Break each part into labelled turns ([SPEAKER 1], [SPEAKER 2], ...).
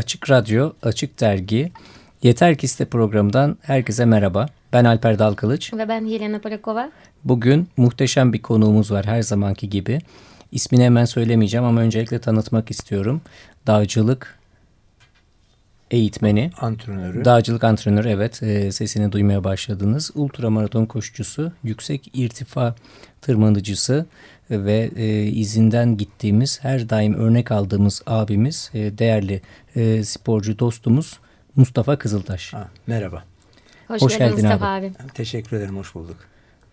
[SPEAKER 1] Açık Radyo, Açık Dergi, Yeter Ki İste programından herkese merhaba. Ben Alper Dalkılıç.
[SPEAKER 2] Ve ben Yelena Polakova.
[SPEAKER 1] Bugün muhteşem bir konuğumuz var her zamanki gibi. İsmini hemen söylemeyeceğim ama öncelikle tanıtmak istiyorum. Dağcılık eğitmeni.
[SPEAKER 3] Antrenörü.
[SPEAKER 1] Dağcılık antrenörü evet e, sesini duymaya başladınız. Ultramaraton koşucusu, yüksek irtifa tırmanıcısı ve e, izinden gittiğimiz her daim örnek aldığımız abimiz e, değerli e, sporcu dostumuz Mustafa Kızıltaş.
[SPEAKER 3] Ha, merhaba.
[SPEAKER 2] Hoş, hoş geldin, Mustafa abi. abi.
[SPEAKER 3] Teşekkür ederim hoş bulduk.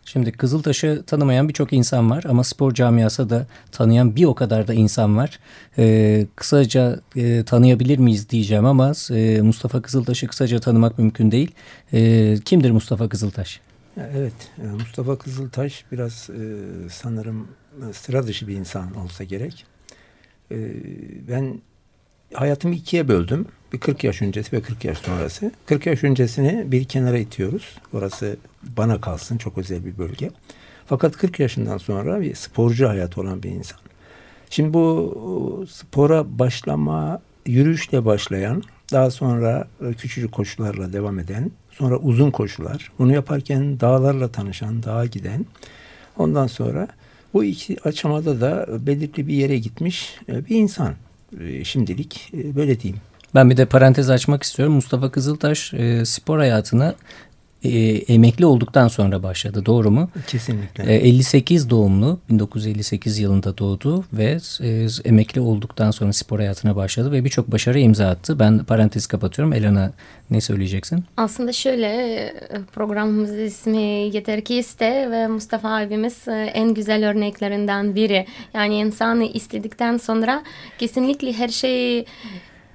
[SPEAKER 1] Şimdi Kızıltaş'ı tanımayan birçok insan var ama spor camiası da tanıyan bir o kadar da insan var. Ee, kısaca e, tanıyabilir miyiz diyeceğim ama e, Mustafa Kızıltaş'ı kısaca tanımak mümkün değil. E, kimdir Mustafa Kızıltaş?
[SPEAKER 3] Evet, e, Mustafa Kızıltaş biraz e, sanırım e, sıra dışı bir insan olsa gerek. E, ben hayatımı ikiye böldüm. Bir 40 yaş öncesi ve 40 yaş sonrası. 40 yaş öncesini bir kenara itiyoruz. Orası bana kalsın çok özel bir bölge. Fakat 40 yaşından sonra bir sporcu hayatı olan bir insan. Şimdi bu spora başlama yürüyüşle başlayan, daha sonra küçücük koşularla devam eden, sonra uzun koşular. Bunu yaparken dağlarla tanışan, dağa giden. Ondan sonra bu iki aşamada da belirli bir yere gitmiş bir insan. E, şimdilik e, böyle diyeyim.
[SPEAKER 1] Ben bir de parantez açmak istiyorum. Mustafa Kızıltaş e, spor hayatına e, emekli olduktan sonra başladı. Doğru mu?
[SPEAKER 3] Kesinlikle.
[SPEAKER 1] E, 58 doğumlu. 1958 yılında doğdu ve e, emekli olduktan sonra spor hayatına başladı ve birçok başarı imza attı. Ben parantez kapatıyorum. Elena ne söyleyeceksin?
[SPEAKER 2] Aslında şöyle programımızın ismi Yeter Ki İste ve Mustafa abimiz e, en güzel örneklerinden biri. Yani insanı istedikten sonra kesinlikle her şeyi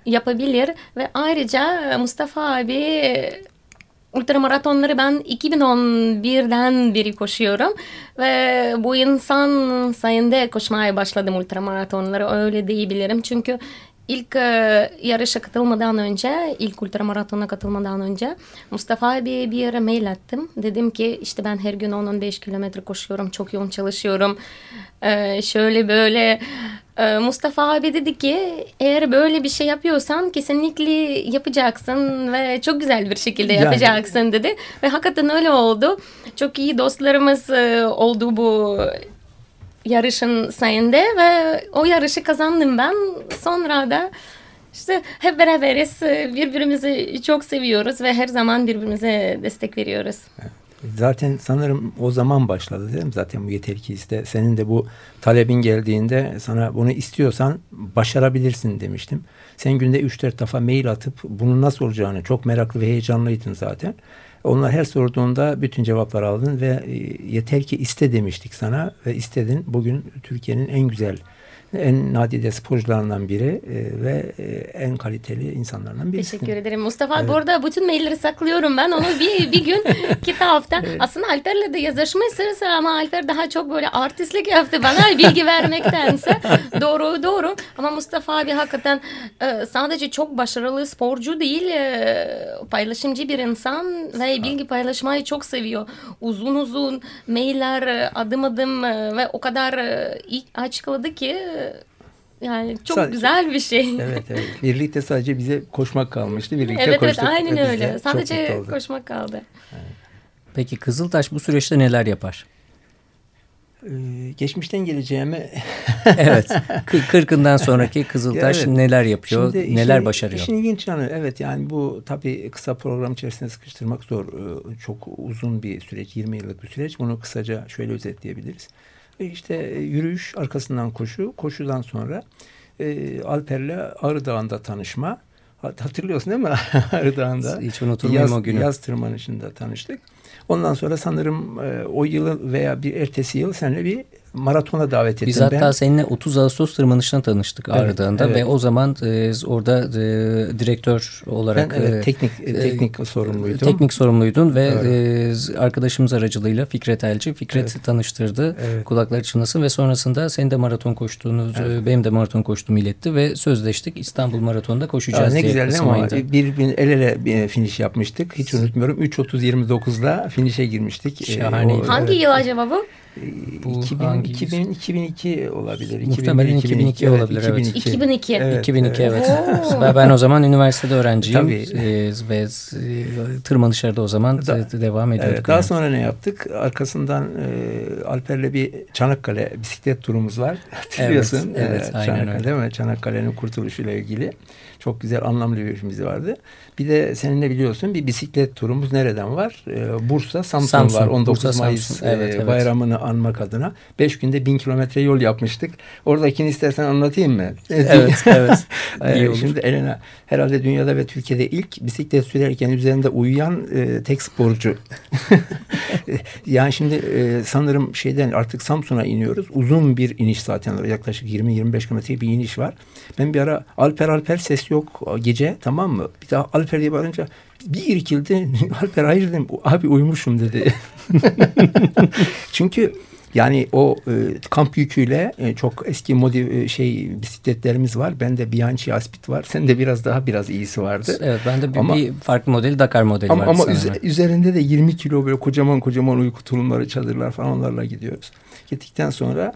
[SPEAKER 2] yapabilir ve ayrıca Mustafa abi ultramaratonları ben 2011'den beri koşuyorum ve bu insan sayende koşmaya başladım ultramaratonları öyle diyebilirim çünkü ilk e, yarışa katılmadan önce, ilk ultramaratona katılmadan önce Mustafa abi bir yere mail attım. Dedim ki işte ben her gün 10-15 kilometre koşuyorum, çok yoğun çalışıyorum. Ee, şöyle böyle Mustafa abi dedi ki eğer böyle bir şey yapıyorsan kesinlikle yapacaksın ve çok güzel bir şekilde yapacaksın yani... dedi. Ve hakikaten öyle oldu. Çok iyi dostlarımız e, oldu bu yarışın sayende ve o yarışı kazandım ben. Sonra da işte hep beraberiz. Birbirimizi çok seviyoruz ve her zaman birbirimize destek veriyoruz.
[SPEAKER 3] Zaten sanırım o zaman başladı değil mi? Zaten bu yeter ki iste. Senin de bu talebin geldiğinde sana bunu istiyorsan başarabilirsin demiştim. Sen günde 3-4 defa mail atıp bunun nasıl olacağını çok meraklı ve heyecanlıydın zaten. Onlar her sorduğunda bütün cevaplar aldın ve e, yeter ki iste demiştik sana ve istedin. Bugün Türkiye'nin en güzel en nadide sporcularından biri e, ve e, en kaliteli insanlardan birisi.
[SPEAKER 2] Teşekkür ederim. Mustafa evet. bu arada bütün mailleri saklıyorum ben. Onu bir, bir gün kitapta. evet. Aslında Alper'le de yazışmışsınız ama Alper daha çok böyle artistlik yaptı bana bilgi vermektense. doğru doğru. Ama Mustafa abi hakikaten e, sadece çok başarılı sporcu değil e, paylaşımcı bir insan ve bilgi paylaşmayı çok seviyor. Uzun uzun mailler adım adım e, ve o kadar e, açıkladı ki yani çok sadece, güzel bir şey.
[SPEAKER 3] Evet evet. Birlikte sadece bize koşmak kalmıştı. Birlikte
[SPEAKER 2] evet
[SPEAKER 3] koştuk.
[SPEAKER 2] Evet aynen öyle. Sadece koşmak kaldı. Evet.
[SPEAKER 1] Peki Kızıltaş bu süreçte neler yapar?
[SPEAKER 3] Ee, geçmişten geleceğime
[SPEAKER 1] evet kırkından sonraki Kızıltaş evet. neler yapıyor Şimdi neler işin, başarıyor
[SPEAKER 3] işin ilginç yanı evet yani bu tabii kısa program içerisinde sıkıştırmak zor ee, çok uzun bir süreç 20 yıllık bir süreç bunu kısaca şöyle özetleyebiliriz işte e, yürüyüş arkasından koşu, koşudan sonra e, Alper'le Ağrı Dağı'nda tanışma. Hatırlıyorsun değil mi? Ağrı Dağı'nda.
[SPEAKER 1] Hiç unutulmuyor
[SPEAKER 3] o
[SPEAKER 1] günü.
[SPEAKER 3] Yaz tırmanışında tanıştık. Ondan sonra sanırım e, o yıl veya bir ertesi yıl seninle bir maratona davet ettim
[SPEAKER 1] Biz hatta ben. seninle 30 Ağustos tırmanışına tanıştık evet, Ağrı evet. ve o zaman e, orada e, direktör olarak
[SPEAKER 3] ben, evet, e, teknik e, teknik sorumluydum.
[SPEAKER 1] Teknik sorumluydun ve evet. e, arkadaşımız aracılığıyla Fikret Elçi Fikret evet. tanıştırdı. Evet. Kulakları çınlasın ve sonrasında senin de maraton koştuğunu evet. benim de maraton koştuğumu iletti ve sözleştik İstanbul Maraton'da koşacağız
[SPEAKER 3] Aa, ne diye. Ne güzel ama bir, bir el ele bir finish yapmıştık. Hiç unutmuyorum. 3.30-29'da finish'e girmiştik.
[SPEAKER 1] Şahane.
[SPEAKER 2] Hangi yıl acaba bu?
[SPEAKER 1] Bu 2000, hangi
[SPEAKER 3] 2000, 2002 olabilir.
[SPEAKER 1] Muhtemelen 2002, 2002 olabilir evet.
[SPEAKER 2] 2002. 2002.
[SPEAKER 1] Evet, 2002 evet. evet. ben o zaman üniversitede öğrenciyim Tabii. E, ve tırmanışlarda o zaman da, devam ediyorduk. Evet,
[SPEAKER 3] daha yani. sonra ne yaptık? Arkasından e, Alper'le bir Çanakkale bisiklet turumuz var. Hatırlıyorsun.
[SPEAKER 1] Evet, evet e, aynen
[SPEAKER 3] Çanakkale, öyle. Değil mi? Çanakkale'nin kurtuluşuyla ilgili. Çok güzel anlamlı bir işimiz vardı. Bir de seninle biliyorsun bir bisiklet turumuz nereden var? Ee, Bursa, Samsun, Samsun var. 19 Bursa, Mayıs Samsun. Evet, evet. bayramını anmak adına. Beş günde bin kilometre yol yapmıştık. Oradakini istersen anlatayım mı?
[SPEAKER 1] Evet, evet.
[SPEAKER 3] İyi olur. Şimdi Elena herhalde dünyada ve Türkiye'de ilk bisiklet sürerken üzerinde uyuyan e, tek sporcu. yani şimdi e, sanırım şeyden artık Samsun'a iniyoruz. Uzun bir iniş zaten. Yaklaşık 20-25 kilometre bir iniş var. Ben bir ara Alper Alper ses yok gece tamam mı? Bir daha Alper diye bağırınca bir irkildi. Alper hayır dedim. Abi uyumuşum dedi. Çünkü yani o e, kamp yüküyle e, çok eski modi e, şey bisikletlerimiz var. Bende Bianchi Aspit var. Sen de biraz daha biraz iyisi vardı.
[SPEAKER 1] Evet bende bir, ama, bir farklı modeli Dakar modeli
[SPEAKER 3] ama,
[SPEAKER 1] vardı.
[SPEAKER 3] Ama üz, üzerinde de 20 kilo böyle kocaman kocaman uyku tulumları, çadırlar falan onlarla gidiyoruz. Gittikten sonra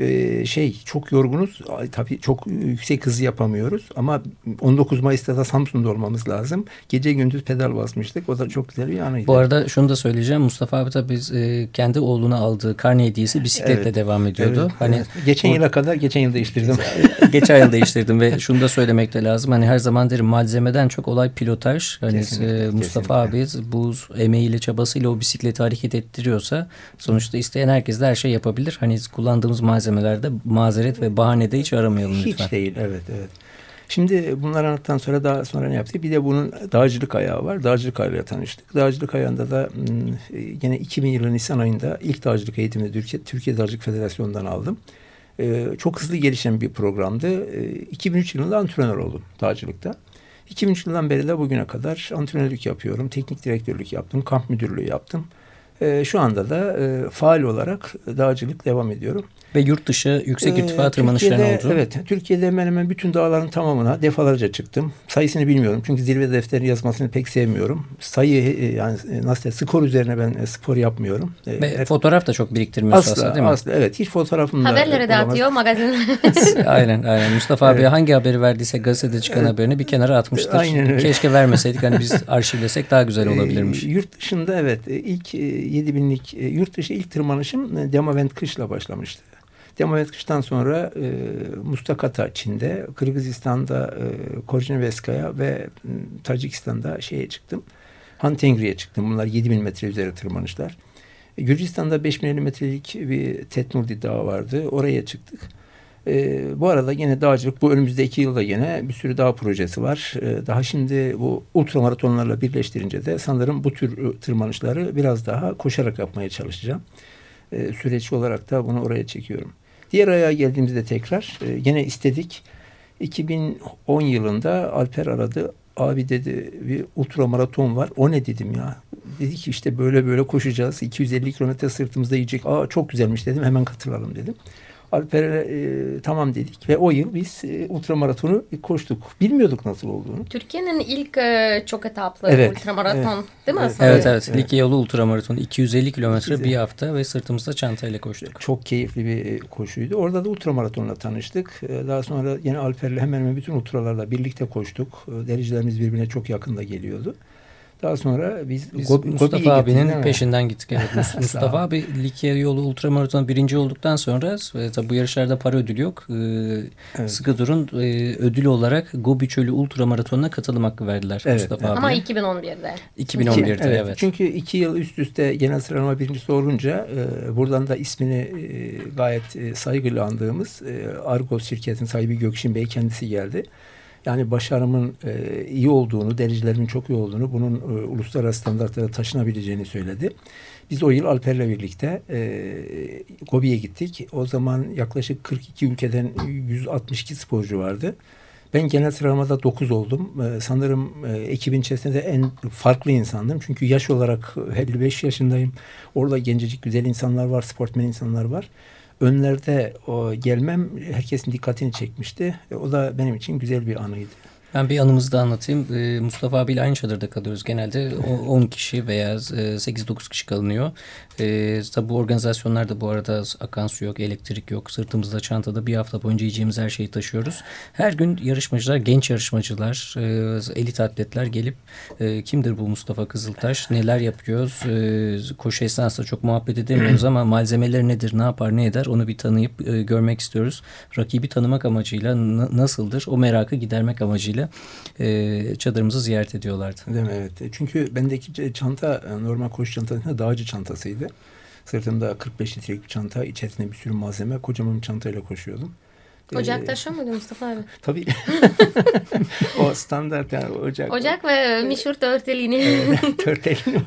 [SPEAKER 3] e, şey çok yorgunuz. Tabii çok yüksek hızı yapamıyoruz ama 19 Mayıs'ta da Samsun'da olmamız lazım. Gece gündüz pedal basmıştık. O da çok güzel bir anıydı.
[SPEAKER 1] Bu arada şunu da söyleyeceğim. Mustafa abi tabii e, kendi oğluna aldığı karne hediyesi bisikletle evet. devam ediyordu.
[SPEAKER 3] Evet, hani evet. geçen o, yıla kadar geçen yıl değiştirdim.
[SPEAKER 1] geçen yıl değiştirdim ve şunu da söylemek de lazım. Hani her zaman derim malzemeden çok olay pilotaj. Hani kesinlikle, e, Mustafa kesinlikle. abi bu emeğiyle çabasıyla o bisikleti hareket ettiriyorsa sonuçta isteyen herkes de her şey yapabilir. Hani kullandığımız malzeme malzemelerde mazeret ve bahane de hiç aramayalım
[SPEAKER 3] hiç
[SPEAKER 1] lütfen.
[SPEAKER 3] Hiç değil evet evet. Şimdi bunları anlattıktan sonra daha sonra ne yaptık? Bir de bunun dağcılık ayağı var. Dağcılık ayağıyla tanıştık. Dağcılık ayağında da yine 2000 yılı Nisan ayında ilk dağcılık eğitimini Türkiye, Türkiye Dağcılık Federasyonu'ndan aldım. Ee, çok hızlı gelişen bir programdı. Ee, 2003 yılında antrenör oldum dağcılıkta. 2003 yılından beri de bugüne kadar antrenörlük yapıyorum. Teknik direktörlük yaptım. Kamp müdürlüğü yaptım. Ee, şu anda da e, faal olarak dağcılık devam ediyorum.
[SPEAKER 1] Ve yurt dışı yüksek ee, irtifa tırmanışları oldu.
[SPEAKER 3] Evet. Türkiye'de hemen hemen bütün dağların tamamına defalarca çıktım. Sayısını bilmiyorum. Çünkü zirve defteri yazmasını pek sevmiyorum. Sayı e, yani e, nasıl skor üzerine ben e, spor yapmıyorum.
[SPEAKER 1] Ve Hep, fotoğraf da çok biriktirmiyorsun
[SPEAKER 3] asla,
[SPEAKER 1] aslında değil mi?
[SPEAKER 3] Asla evet. Hiç fotoğrafım
[SPEAKER 2] da Haberleri de atıyor magazin.
[SPEAKER 1] aynen aynen. Mustafa abi evet. hangi haberi verdiyse gazetede çıkan evet. haberini bir kenara atmıştır. Aynen öyle. Keşke vermeseydik. Hani biz arşivlesek daha güzel olabilirmiş.
[SPEAKER 3] E, yurt dışında evet ilk 7000'lik yurt dışı ilk tırmanışım Demavent kışla başlamıştı. Demovet kıştan sonra e, Mustakata Çin'de, Kırgızistan'da e, Korcuneveskaya ve m, Tacikistan'da şeye çıktım. Han Tengri'ye çıktım. Bunlar 7000 metre üzeri tırmanışlar. E, Gürcistan'da 5050 metrelik bir Tetnurdi Dağı vardı. Oraya çıktık. E, bu arada yine dağcılık bu önümüzdeki yılda yine bir sürü dağ projesi var. E, daha şimdi bu ultramaratonlarla birleştirince de sanırım bu tür tırmanışları biraz daha koşarak yapmaya çalışacağım. E, süreç olarak da bunu oraya çekiyorum. Diğer ayağa geldiğimizde tekrar e, gene istedik. 2010 yılında Alper aradı. Abi dedi bir ultramaraton var. O ne dedim ya. Dedi ki işte böyle böyle koşacağız. 250 kilometre sırtımızda yiyecek. Aa çok güzelmiş dedim. Hemen katılalım dedim. Alper'e e, tamam dedik ve o yıl biz e, ultramaratonu koştuk. Bilmiyorduk nasıl olduğunu.
[SPEAKER 2] Türkiye'nin ilk e, çok etaplı evet, ultramaraton evet, değil mi?
[SPEAKER 1] Evet, evet, evet. evet. Likya yolu ultramaraton 250 kilometre bir hafta ve sırtımızda çantayla koştuk.
[SPEAKER 3] Çok keyifli bir e, koşuydu. Orada da ultramaratonla tanıştık. E, daha sonra yine Alper'le hemen hemen bütün ultralarla birlikte koştuk. E, derecelerimiz birbirine çok yakında geliyordu. Daha sonra biz,
[SPEAKER 1] biz Gobi, Mustafa Gobi'ye abinin peşinden gittik. Evet. Mustafa abi Likya yolu ultramaraton birinci olduktan sonra tabi bu yarışlarda para ödülü yok. Ee, evet. Sıkı durun e, ödülü olarak Gobi Çölü ultramaratonuna katılım hakkı verdiler evet. Mustafa evet.
[SPEAKER 2] abi. Ama 2011'de.
[SPEAKER 1] 2011'de evet.
[SPEAKER 3] evet. Çünkü iki yıl üst üste genel sıralama birincisi olunca e, buradan da ismini e, gayet e, saygıyla andığımız e, Argos şirketin sahibi Gökşin Bey kendisi geldi. Yani başarımın e, iyi olduğunu, derecelerimin çok iyi olduğunu, bunun e, uluslararası standartlara taşınabileceğini söyledi. Biz o yıl Alper'le birlikte e, Gobi'ye gittik. O zaman yaklaşık 42 ülkeden 162 sporcu vardı. Ben genel sıralamada 9 oldum. Ee, sanırım e, ekibin içerisinde de en farklı insandım. Çünkü yaş olarak 55 yaşındayım. Orada gencecik güzel insanlar var, sportmen insanlar var önlerde o gelmem herkesin dikkatini çekmişti. E, o da benim için güzel bir anıydı.
[SPEAKER 1] Ben bir anımızı da anlatayım. Ee, Mustafa abiyle aynı çadırda kalıyoruz. Genelde 10 kişi veya 8-9 e, kişi kalınıyor. Ee, tabi bu organizasyonlarda bu arada akan su yok, elektrik yok. Sırtımızda çantada bir hafta boyunca yiyeceğimiz her şeyi taşıyoruz. Her gün yarışmacılar, genç yarışmacılar, e, elit atletler gelip e, kimdir bu Mustafa Kızıltaş, neler yapıyoruz? koşu esnasında çok muhabbet edemiyoruz ama malzemeleri nedir, ne yapar, ne eder onu bir tanıyıp görmek istiyoruz. Rakibi tanımak amacıyla nasıldır o merakı gidermek amacıyla e, çadırımızı ziyaret ediyorlardı.
[SPEAKER 3] Değil mi? Evet. Çünkü bendeki çanta e, normal koşu çantasında dağcı çantasıydı. Sırtımda 45 litrelik bir çanta, içerisinde bir sürü malzeme, kocaman bir çantayla koşuyordum.
[SPEAKER 2] Ocak ee, taşıyor muydu Mustafa abi?
[SPEAKER 3] Tabii. o standart yani ocak.
[SPEAKER 2] Ocak ve meşhur törtelini.
[SPEAKER 3] evet, törtelini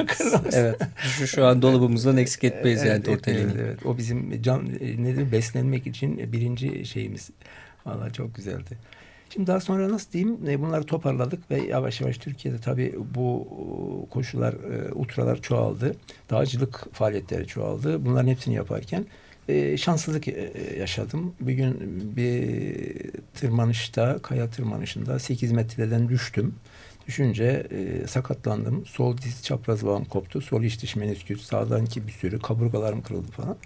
[SPEAKER 1] evet. Şu, şu an dolabımızdan eksik etmeyiz evet, yani törtelini.
[SPEAKER 3] Evet, evet. O bizim can e, nedir beslenmek için birinci şeyimiz. Valla çok güzeldi. Şimdi daha sonra nasıl diyeyim e, bunları toparladık ve yavaş yavaş Türkiye'de tabii bu e, koşular, e, ultralar çoğaldı. Dağcılık faaliyetleri çoğaldı. Bunların hepsini yaparken şanssızlık yaşadım. Bir gün bir tırmanışta, kaya tırmanışında 8 metreden düştüm. Düşünce sakatlandım. Sol diz çapraz bağım koptu. Sol iç dış menüsküs, sağdan ki bir sürü kaburgalarım kırıldı falan.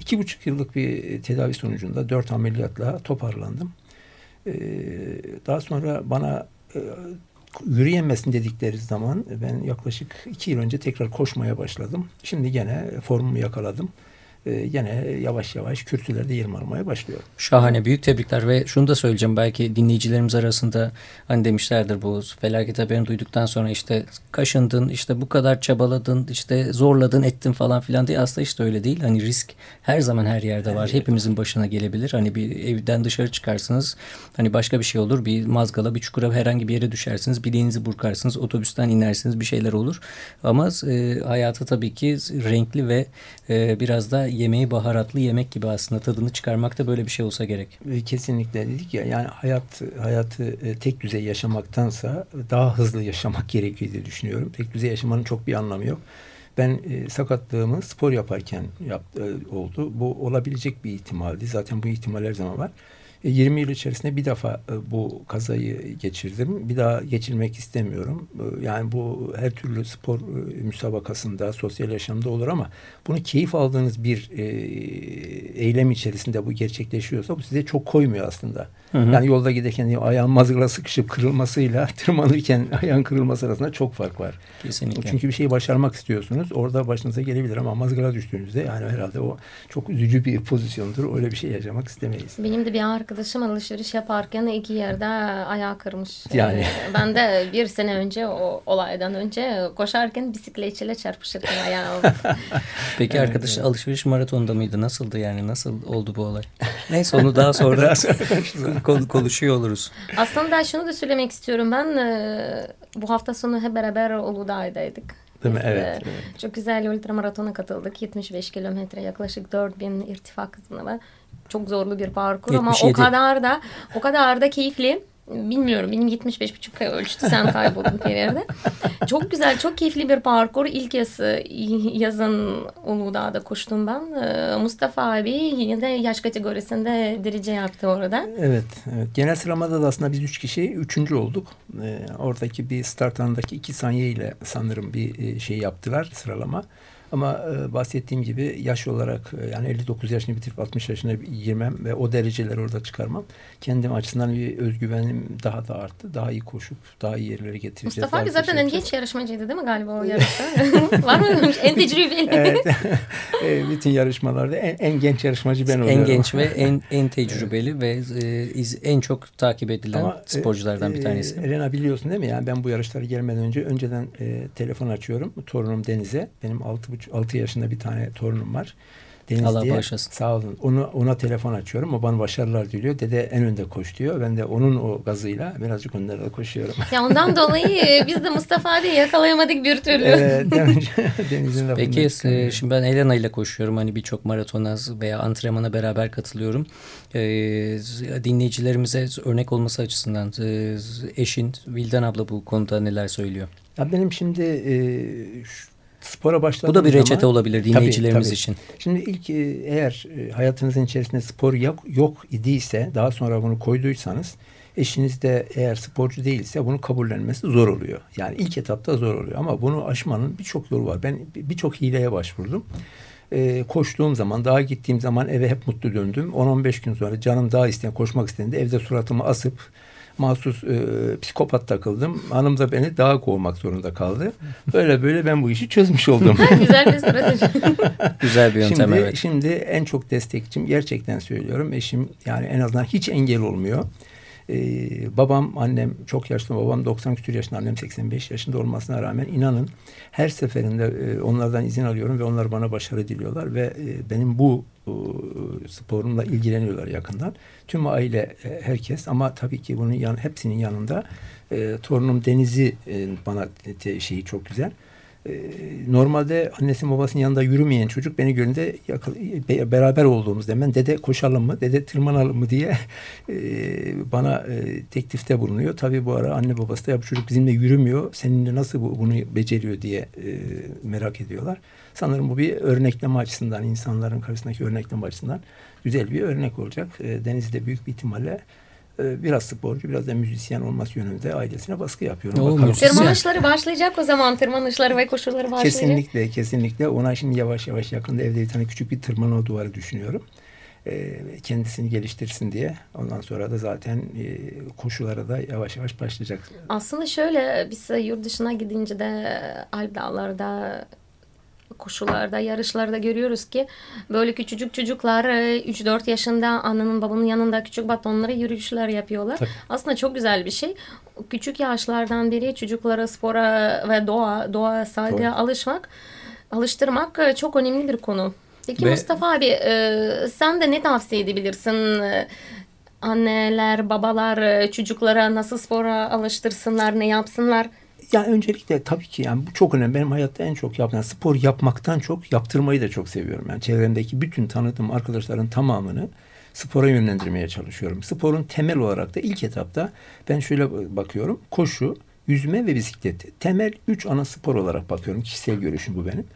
[SPEAKER 3] İki buçuk yıllık bir tedavi sonucunda dört ameliyatla toparlandım. Ee, daha sonra bana e, yürüyemezsin dedikleri zaman ben yaklaşık iki yıl önce tekrar koşmaya başladım. Şimdi gene formumu yakaladım e, gene yavaş yavaş kürsülerde yerim almaya başlıyor.
[SPEAKER 1] Şahane büyük tebrikler ve şunu da söyleyeceğim belki dinleyicilerimiz arasında hani demişlerdir bu felaket haberini duyduktan sonra işte kaşındın işte bu kadar çabaladın işte zorladın ettin falan filan diye aslında işte öyle değil. Hani risk her zaman her yerde var. Evet. Hepimizin başına gelebilir. Hani bir evden dışarı çıkarsınız hani başka bir şey olur bir mazgala bir çukura herhangi bir yere düşersiniz bileğinizi burkarsınız otobüsten inersiniz bir şeyler olur. Ama e, hayatı tabii ki renkli ve e, biraz da yemeği baharatlı yemek gibi aslında tadını çıkarmak da böyle bir şey olsa gerek.
[SPEAKER 3] Kesinlikle dedik ya yani hayat hayatı e, tek düzey yaşamaktansa daha hızlı yaşamak gerekiyor diye düşünüyorum. Tek düzey yaşamanın çok bir anlamı yok. Ben e, sakatlığımı spor yaparken yap, e, oldu. Bu olabilecek bir ihtimaldi. Zaten bu ihtimal her zaman var. 20 e, yıl içerisinde bir defa e, bu kazayı geçirdim. Bir daha geçirmek istemiyorum. E, yani bu her türlü spor müsabakasında, sosyal yaşamda olur ama bunu keyif aldığınız bir eylem içerisinde bu gerçekleşiyorsa bu size çok koymuyor aslında. Hı hı. Yani yolda giderken ayağın mazgala sıkışıp kırılmasıyla tırmanırken ayağın kırılması arasında çok fark var.
[SPEAKER 1] Kesinlikle.
[SPEAKER 3] Çünkü bir şeyi başarmak istiyorsunuz. Orada başınıza gelebilir ama mazgala düştüğünüzde yani herhalde o çok üzücü bir pozisyondur. Öyle bir şey yaşamak istemeyiz.
[SPEAKER 2] Benim de bir arkadaşım alışveriş yaparken iki yerde ayağı kırmış. Yani. Ee, ben de bir sene önce o olaydan önce koşarken bisikletçiyle çarpışırken ayağım.
[SPEAKER 1] Peki arkadaş evet. alışveriş maratonunda mıydı? Nasıldı yani? Nasıl oldu bu olay? Neyse onu daha sonra konuşuyor oluruz.
[SPEAKER 2] Aslında şunu da söylemek istiyorum. Ben e, bu hafta sonu hep beraber Uludağ'daydık.
[SPEAKER 3] Değil mi? Evet, evet.
[SPEAKER 2] Çok güzel ultramaratona katıldık. 75 kilometre yaklaşık 4000 irtifa kısmına. Çok zorlu bir parkur 77. ama o kadar da o kadar da keyifli bilmiyorum benim 75,5 ölçtü sen kayboldun kariyerde. çok güzel çok keyifli bir parkur. İlk yaz, yazın Uludağ'da koştum ben. Ee, Mustafa abi yine de yaş kategorisinde derece yaptı orada.
[SPEAKER 3] Evet, evet. Genel sıramada da aslında biz üç kişi üçüncü olduk. Ee, oradaki bir start anındaki iki saniye ile sanırım bir e, şey yaptılar sıralama. Ama e, bahsettiğim gibi yaş olarak e, yani 59 yaşını bitirip 60 yaşına girmem ve o dereceleri orada çıkarmam kendim açısından bir özgüvenim daha da arttı. Daha iyi koşup daha iyi yerlere getireceğiz.
[SPEAKER 2] Mustafa abi zaten en genç yarışmacıydı değil mi galiba o yarışta? Var mı? En tecrübeli.
[SPEAKER 3] evet. e, bütün yarışmalarda en, en genç yarışmacı ben oluyorum.
[SPEAKER 1] En genç ve en en tecrübeli ve e, iz, en çok takip edilen Ama, e, sporculardan e, bir tanesi.
[SPEAKER 3] E, Rena biliyorsun değil mi? Yani ben bu yarışlara gelmeden önce önceden e, telefon açıyorum. Torunum Deniz'e. Benim altı 6 yaşında bir tane torunum var.
[SPEAKER 1] Deniz Allah diye, bağışlasın.
[SPEAKER 3] Sağ olun. Onu, ona telefon açıyorum. O bana başarılar diliyor. Dede en önde koş diyor. Ben de onun o gazıyla birazcık önlerde koşuyorum.
[SPEAKER 2] Ya ondan dolayı e, biz de Mustafa abi yakalayamadık bir türlü.
[SPEAKER 3] Evet. Deniz'in
[SPEAKER 1] Peki e, şimdi ben Elena ile koşuyorum. Hani birçok maratona veya antrenmana beraber katılıyorum. E, dinleyicilerimize örnek olması açısından e, eşin Vildan abla bu konuda neler söylüyor?
[SPEAKER 3] Ya benim şimdi e, spora başladığınız
[SPEAKER 1] Bu da bir reçete zaman, olabilir dinleyicilerimiz tabii, tabii. için.
[SPEAKER 3] Şimdi ilk e, eğer e, hayatınızın içerisinde spor yok, yok idiyse daha sonra bunu koyduysanız Eşiniz de eğer sporcu değilse bunu kabullenmesi zor oluyor. Yani ilk etapta zor oluyor ama bunu aşmanın birçok yolu var. Ben birçok hileye başvurdum. Ee, koştuğum zaman, dağa gittiğim zaman eve hep mutlu döndüm. 10-15 gün sonra canım daha isteyen, koşmak istediğinde evde suratımı asıp mahsus e, psikopat takıldım. Hanım da beni dağa kovmak zorunda kaldı. Böyle böyle ben bu işi çözmüş oldum.
[SPEAKER 2] Güzel bir strateji.
[SPEAKER 1] Güzel bir yöntem
[SPEAKER 3] şimdi,
[SPEAKER 1] evet.
[SPEAKER 3] Şimdi en çok destekçim gerçekten söylüyorum. Eşim yani en azından hiç engel olmuyor. Ee, babam, annem çok yaşlı. Babam 90 küsur yaşında, annem 85 yaşında olmasına rağmen inanın her seferinde e, onlardan izin alıyorum ve onlar bana başarı diliyorlar ve e, benim bu e, sporumla ilgileniyorlar yakından. Tüm aile e, herkes ama tabii ki bunun yan, hepsinin yanında e, torunum Deniz'i e, bana te, şeyi çok güzel. E, normalde annesinin babasının yanında yürümeyen çocuk beni görünce beraber olduğumuzda hemen dede koşalım mı, dede tırmanalım mı diye e, bana e, teklifte bulunuyor. Tabii bu ara anne babası da ya bu çocuk bizimle yürümüyor, seninle nasıl bu, bunu beceriyor diye e, merak ediyorlar. Sanırım bu bir örnekleme açısından, insanların karşısındaki örnekleme açısından güzel bir örnek olacak. E, Deniz de büyük bir ihtimalle biraz sporcu, biraz da müzisyen olması yönünde ailesine baskı yapıyorum.
[SPEAKER 2] Tırmanışları başlayacak o zaman. Tırmanışları ve koşuları başlayacak.
[SPEAKER 3] Kesinlikle, kesinlikle. Ona şimdi yavaş yavaş yakında evde bir tane küçük bir tırmanma duvarı düşünüyorum. E, kendisini geliştirsin diye. Ondan sonra da zaten e, koşulara da yavaş yavaş başlayacak.
[SPEAKER 2] Aslında şöyle biz yurt dışına gidince de Alp Dağlar'da koşularda, yarışlarda görüyoruz ki böyle küçücük çocuklar 3-4 yaşında annenin babanın yanında küçük batonlara yürüyüşler yapıyorlar.
[SPEAKER 3] Tabii.
[SPEAKER 2] Aslında çok güzel bir şey. Küçük yaşlardan beri çocuklara spora ve doğa, doğa saygıya
[SPEAKER 3] Doğru.
[SPEAKER 2] alışmak, alıştırmak çok önemli bir konu. Peki
[SPEAKER 1] Ve-
[SPEAKER 2] Mustafa abi sen de ne tavsiye edebilirsin? Anneler, babalar çocuklara nasıl spora alıştırsınlar, ne yapsınlar?
[SPEAKER 3] Ya öncelikle tabii ki yani bu çok önemli. Benim hayatta en çok yaptığım spor yapmaktan çok yaptırmayı da çok seviyorum. Yani çevremdeki bütün tanıdığım arkadaşların tamamını spora yönlendirmeye çalışıyorum. Sporun temel olarak da ilk etapta ben şöyle bakıyorum. Koşu, yüzme ve bisiklet. Temel üç ana spor olarak bakıyorum. Kişisel görüşüm bu benim.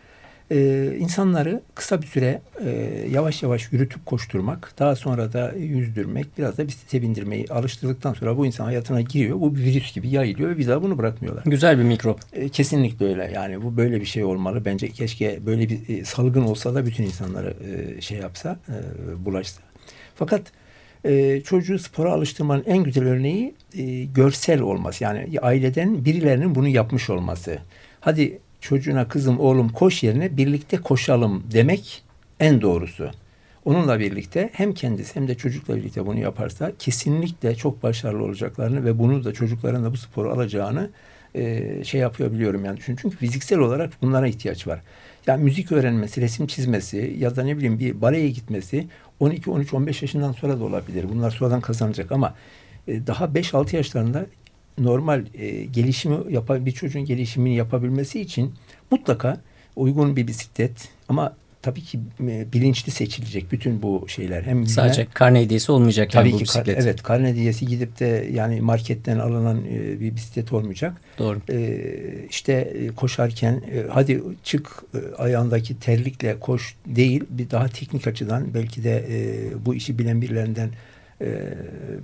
[SPEAKER 3] Ee, insanları kısa bir süre e, yavaş yavaş yürütüp koşturmak, daha sonra da yüzdürmek, biraz da bisiklete bindirmeyi alıştırdıktan sonra bu insan hayatına giriyor. Bu bir virüs gibi yayılıyor ve bir daha bunu bırakmıyorlar.
[SPEAKER 1] Güzel bir mikrop.
[SPEAKER 3] E, Kesinlikle öyle. Yani bu böyle bir şey olmalı. Bence keşke böyle bir e, salgın olsa da bütün insanları e, şey yapsa, e, bulaşsa. Fakat e, çocuğu spora alıştırmanın en güzel örneği e, görsel olması. Yani aileden birilerinin bunu yapmış olması. Hadi çocuğuna kızım oğlum koş yerine birlikte koşalım demek en doğrusu. Onunla birlikte hem kendisi hem de çocukla birlikte bunu yaparsa kesinlikle çok başarılı olacaklarını ve bunu da çocukların da bu sporu alacağını e, şey yapıyor biliyorum yani. Çünkü, çünkü fiziksel olarak bunlara ihtiyaç var. Yani müzik öğrenmesi, resim çizmesi ya da ne bileyim bir baleye gitmesi 12, 13, 15 yaşından sonra da olabilir. Bunlar sonradan kazanacak ama e, daha 5-6 yaşlarında normal e, gelişimi yapan bir çocuğun gelişimini yapabilmesi için mutlaka uygun bir bisiklet ama tabii ki e, bilinçli seçilecek bütün bu şeyler. Hem
[SPEAKER 1] Sadece karne hediyesi olmayacak
[SPEAKER 3] tabii
[SPEAKER 1] yani bu
[SPEAKER 3] ki kar-
[SPEAKER 1] bisiklet.
[SPEAKER 3] evet karne hediyesi gidip de yani marketten alınan e, bir bisiklet olmayacak.
[SPEAKER 1] Doğru.
[SPEAKER 3] E, işte e, koşarken e, hadi çık e, ayağındaki terlikle koş değil bir daha teknik açıdan belki de e, bu işi bilen birilerinden e,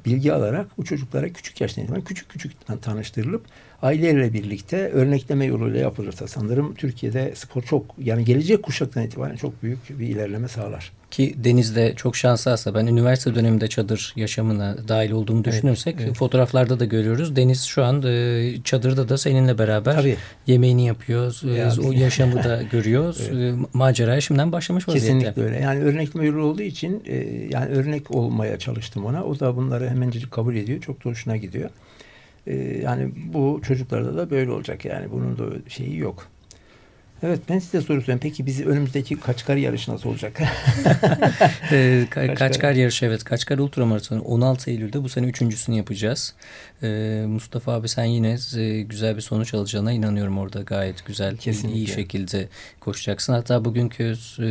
[SPEAKER 3] bilgi alarak bu çocuklara küçük yaştan küçük küçük tan- tanıştırılıp aileyle birlikte örnekleme yoluyla yapılırsa sanırım Türkiye'de spor çok yani gelecek kuşaktan itibaren çok büyük bir ilerleme sağlar.
[SPEAKER 1] Ki Deniz'de çok şanslı aslında. Ben üniversite döneminde çadır yaşamına dahil olduğumu
[SPEAKER 3] Evet,
[SPEAKER 1] düşünürsek
[SPEAKER 3] evet.
[SPEAKER 1] fotoğraflarda da görüyoruz. Deniz şu an e, çadırda da seninle beraber
[SPEAKER 3] Tabii.
[SPEAKER 1] yemeğini yapıyor. E,
[SPEAKER 3] Ya
[SPEAKER 1] o yaşamı da görüyoruz. E, maceraya şimdiden başlamış vaziyette.
[SPEAKER 3] Kesinlikle öyle. Yani örnekleme yolu olduğu için e, yani örnek olmaya çalıştım ona. O da bunları hemencecik kabul ediyor. Çok da hoşuna gidiyor. E, yani bu çocuklarda da böyle olacak yani. Bunun da şeyi yok. Evet ben size soru sorayım. Peki bizi önümüzdeki Kaçkar yarışı nasıl olacak?
[SPEAKER 1] Ee, Ka-
[SPEAKER 3] Kaçkar.
[SPEAKER 1] Kaçkar yarışı evet. Kaçkar Ultramaratonu 16 Eylül'de bu sene üçüncüsünü yapacağız. Ee, Mustafa abi sen yine e, güzel bir sonuç alacağına inanıyorum orada gayet güzel
[SPEAKER 3] Kesinlikle.
[SPEAKER 1] iyi şekilde koşacaksın. Hatta bugünkü e,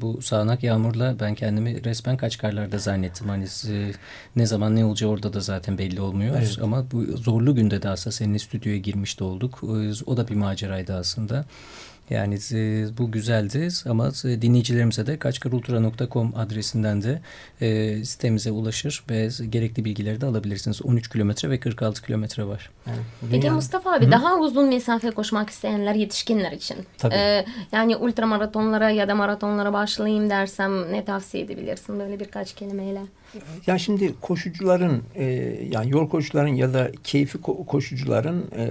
[SPEAKER 1] bu sağanak yağmurla ben kendimi resmen Kaçkarlar'da zannettim. Hani e, ne zaman ne olacağı orada da zaten belli olmuyor.
[SPEAKER 3] Evet.
[SPEAKER 1] Ama bu zorlu günde de aslında seninle stüdyoya girmiş de olduk. E, O da bir maceraydı aslında. Yani e, bu güzeldi ama e, dinleyicilerimize de kaçkarultra.com adresinden de e, sitemize ulaşır ve gerekli bilgileri de alabilirsiniz. 13 kilometre ve 46 kilometre var.
[SPEAKER 2] Evet. Peki Mustafa abi Hı-hı. daha uzun mesafe koşmak isteyenler yetişkinler için.
[SPEAKER 3] Tabii. Ee,
[SPEAKER 2] yani ultramaratonlara ya da maratonlara başlayayım dersem ne tavsiye edebilirsin böyle birkaç kelimeyle?
[SPEAKER 3] Ya şimdi koşucuların e, yani yol koşucuların ya da keyfi ko- koşucuların e,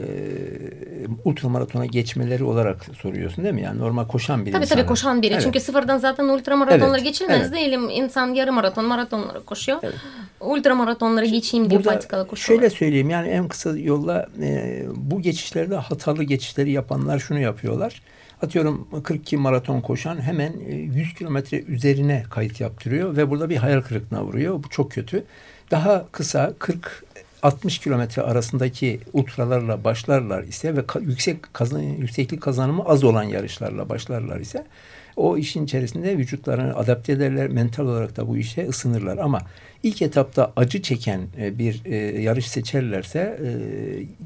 [SPEAKER 3] ultramaratona geçmeleri olarak soruyorsun değil mi? Yani normal koşan biri.
[SPEAKER 2] Tabii
[SPEAKER 3] insana.
[SPEAKER 2] tabii koşan biri. Evet. Çünkü sıfırdan zaten ultramaratonlara evet. geçilmez evet. değilim. İnsan yarım maraton maratonlara koşuyor. Evet. Ultramaratonlara geçeyim diye patikalı koşuyor.
[SPEAKER 3] Şöyle söyleyeyim yani en kısa yolla e, bu geçişlerde hatalı geçişleri yapanlar şunu yapıyorlar atıyorum 42 maraton koşan hemen 100 e, kilometre üzerine kayıt yaptırıyor ve burada bir hayal kırıklığına vuruyor. Bu çok kötü. Daha kısa 40 60 kilometre arasındaki ultralarla başlarlar ise ve yüksek kazan, yükseklik kazanımı az olan yarışlarla başlarlar ise o işin içerisinde vücutlarını adapte ederler. Mental olarak da bu işe ısınırlar. Ama ilk etapta acı çeken e, bir e, yarış seçerlerse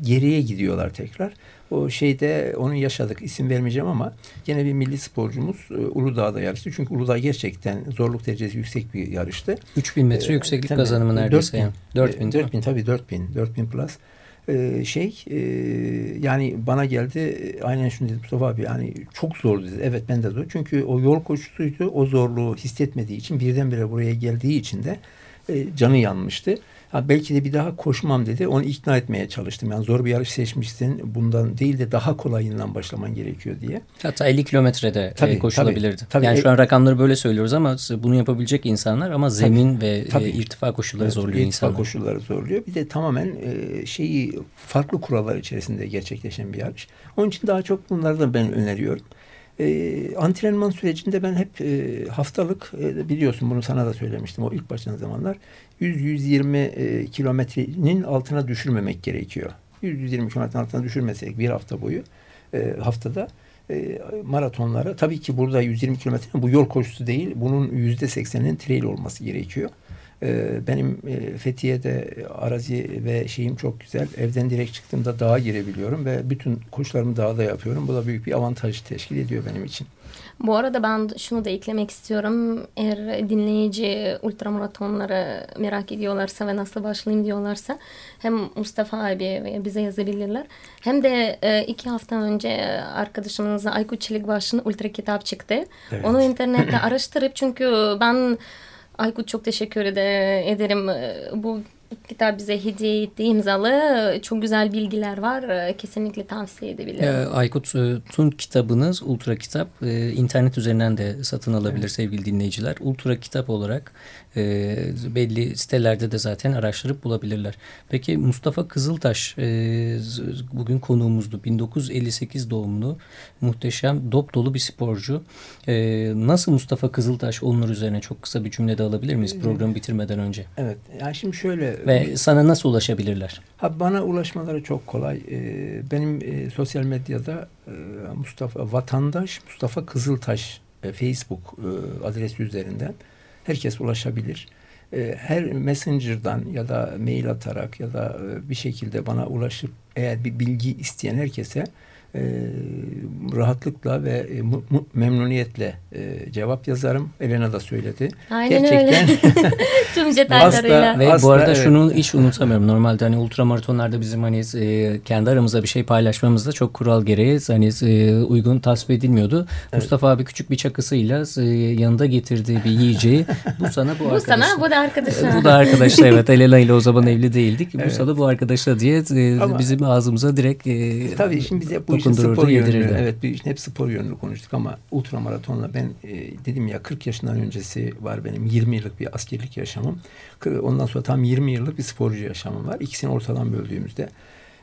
[SPEAKER 3] geriye gidiyorlar tekrar. O şeyde onu yaşadık. İsim vermeyeceğim ama gene bir milli sporcumuz e, Uludağ'da yarıştı. Çünkü Uludağ gerçekten zorluk derecesi yüksek bir yarıştı.
[SPEAKER 1] 3000 metre ee, yükseklik tabii, kazanımı neredeyse 4000, yani.
[SPEAKER 3] 4000 4000 tabii 4000 4000 plus. Ee, şey e, yani bana geldi aynen şunu dedi Mustafa abi yani çok zor dedi. Evet ben de zor. Çünkü o yol koşusuydu. O zorluğu hissetmediği için birdenbire buraya geldiği için de e, canı yanmıştı. Ha, belki de bir daha koşmam dedi. Onu ikna etmeye çalıştım. Yani zor bir yarış seçmişsin. Bundan değil de daha kolayından başlaman gerekiyor diye.
[SPEAKER 1] Hatta 50 kilometrede e, tabii, koşulabilirdi. Tabii, tabii. Yani şu an rakamları böyle söylüyoruz ama bunu yapabilecek insanlar ama zemin tabii, ve tabii. E, irtifa koşulları evet, zorluyor irtifa insanlar.
[SPEAKER 3] koşulları zorluyor. Bir de tamamen e, şeyi farklı kurallar içerisinde gerçekleşen bir yarış. Onun için daha çok bunları da ben öneriyorum. E, antrenman sürecinde ben hep e, haftalık e, biliyorsun bunu sana da söylemiştim o ilk başlayan zamanlar 100-120 e, kilometrenin altına düşürmemek gerekiyor. 100-120 kilometrenin altına düşürmesek bir hafta boyu e, haftada e, maratonlara tabii ki burada 120 kilometre bu yol koşusu değil bunun yüzde sekseninin trail olması gerekiyor. Ee, benim e, Fethiye'de arazi ve şeyim çok güzel. Evden direkt çıktığımda dağa girebiliyorum ve bütün koşularımı dağda yapıyorum. Bu da büyük bir avantaj teşkil ediyor benim için.
[SPEAKER 2] Bu arada ben şunu da eklemek istiyorum. Eğer dinleyici ultramaratonları merak ediyorlarsa ve nasıl başlayayım diyorlarsa hem Mustafa abi bize yazabilirler. Hem de e, iki hafta önce arkadaşımız Aykut Çelikbaş'ın ultra kitap çıktı. Evet. Onu internette araştırıp çünkü ben Aykut çok teşekkür ederim. Bu kitap bize hediye etti imzalı. Çok güzel bilgiler var. Kesinlikle tavsiye edebilirim.
[SPEAKER 1] E, Aykut Tun kitabınız Ultra Kitap e, internet üzerinden de satın alabilir evet. sevgili dinleyiciler. Ultra Kitap olarak e, belli sitelerde de zaten araştırıp bulabilirler. Peki Mustafa Kızıltaş e, bugün konuğumuzdu. 1958 doğumlu muhteşem dop dolu bir sporcu. E, nasıl Mustafa Kızıltaş onlar üzerine çok kısa bir cümlede alabilir miyiz ee, programı bitirmeden önce?
[SPEAKER 3] Evet. Yani şimdi şöyle.
[SPEAKER 1] Ve sana nasıl ulaşabilirler?
[SPEAKER 3] Ha, bana ulaşmaları çok kolay. Ee, benim e, sosyal medyada e, Mustafa Vatandaş Mustafa Kızıltaş e, Facebook e, adresi üzerinden herkes ulaşabilir. Ee, her messenger'dan ya da mail atarak ya da e, bir şekilde bana ulaşıp eğer bir bilgi isteyen herkese e, rahatlıkla ve e, memnuniyetle e, cevap yazarım. Elena da söyledi.
[SPEAKER 2] Aynen Gerçekten öyle. Tüm detaylarıyla.
[SPEAKER 1] Ve asla, bu arada evet. şunu hiç unutamıyorum. Normalde hani ultramaratonlarda bizim hani e, kendi aramızda bir şey paylaşmamızda çok kural gereği hani e, uygun tasvip edilmiyordu. Evet. Mustafa abi küçük bir çakısıyla e, yanında getirdiği bir yiyeceği bu sana bu, bu arkadaşla.
[SPEAKER 2] Bu sana bu da arkadaşa.
[SPEAKER 1] bu da arkadaşla evet. Elena ile o zaman evli değildik. Evet. Bu sana bu arkadaşla diye e, Ama, bizim ağzımıza direkt e,
[SPEAKER 3] tabii şimdi bize bu işin spor yönlü, evet bir hep spor yönlü konuştuk ama ultramaratonla ben e, dedim ya 40 yaşından öncesi var benim 20 yıllık bir askerlik yaşamım. Ondan sonra tam 20 yıllık bir sporcu yaşamım var. İkisini ortadan böldüğümüzde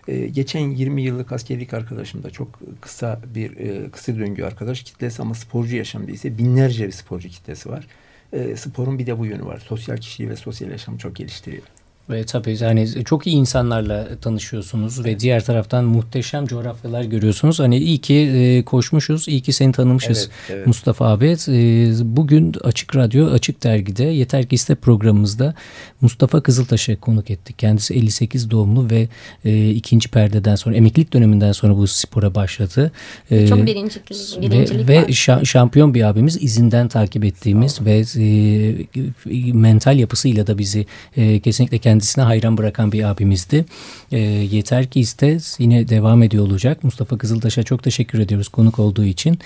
[SPEAKER 3] ee, geçen 20 yıllık askerlik arkadaşım da çok kısa bir e, kısa döngü arkadaş kitlesi ama sporcu yaşam değilse binlerce bir sporcu kitlesi var. E, sporun bir de bu yönü var. Sosyal kişiliği ve sosyal yaşamı çok geliştiriyor.
[SPEAKER 1] Ve tabii yani çok iyi insanlarla tanışıyorsunuz ve diğer taraftan muhteşem coğrafyalar görüyorsunuz. Hani iyi ki e, koşmuşuz, iyi ki seni tanımışız evet, evet. Mustafa abi. E, bugün Açık Radyo, Açık Dergi'de Yeter Ki İste programımızda Mustafa Kızıltaş'ı konuk ettik. Kendisi 58 doğumlu ve e, ikinci perdeden sonra, emeklilik döneminden sonra bu spora başladı.
[SPEAKER 2] E, çok birincilik,
[SPEAKER 1] birincilik ve, var. Ve şampiyon bir abimiz izinden takip ettiğimiz ve e, mental yapısıyla da bizi e, kesinlikle kendi kendisine hayran bırakan bir abimizdi. E, yeter ki iste yine devam ediyor olacak. Mustafa Kızıltaş'a çok teşekkür ediyoruz konuk olduğu için.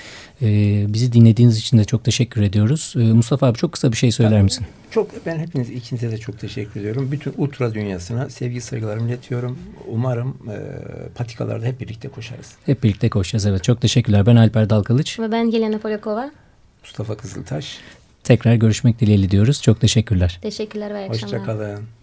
[SPEAKER 1] E, bizi dinlediğiniz için de çok teşekkür ediyoruz. E, Mustafa abi çok kısa bir şey söyler misin?
[SPEAKER 3] Çok ben hepiniz ikinize de çok teşekkür ediyorum. Bütün ultra dünyasına sevgi saygılarımı iletiyorum. Umarım e, patikalarda hep birlikte koşarız.
[SPEAKER 1] Hep birlikte koşacağız evet. Çok teşekkürler. Ben Alper Dalkalıç.
[SPEAKER 2] Ve ben Yelena Polyakova.
[SPEAKER 3] Mustafa Kızıltaş.
[SPEAKER 1] Tekrar görüşmek dileğiyle diyoruz. Çok teşekkürler.
[SPEAKER 2] Teşekkürler ve akşamlar.
[SPEAKER 3] Hoşçakalın.